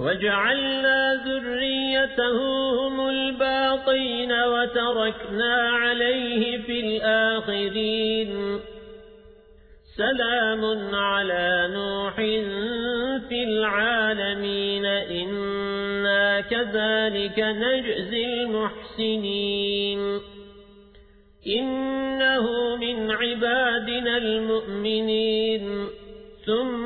وجعلنا ذريته هم الباقين وتركنا عليه في الآخرين. سلام على نوح في العالمين. إنا كذلك نجزي المحسنين. إنه من عبادنا المؤمنين. ثم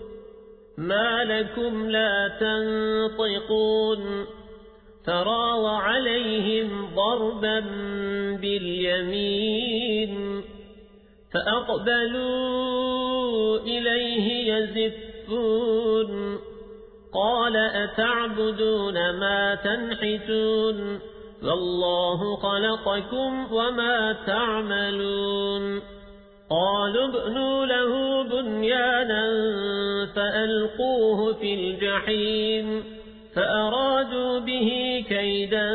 ما لكم لا تنطقون فراغ عليهم ضربا باليمين فأقبلوا إليه يزفون قال أتعبدون ما تنحتون والله خلقكم وما تعملون قالوا ابنوا له بنيانا فألقوه في الجحيم فأرادوا به كيدا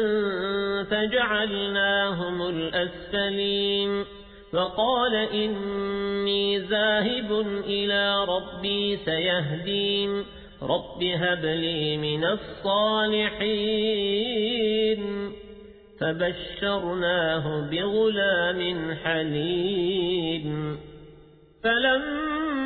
فجعلناهم الأسفلين فقال إني ذاهب إلى ربي سيهدين رب هب لي من الصالحين فبشرناه بغلام حليم فلما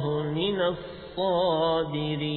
الله من الصابرين.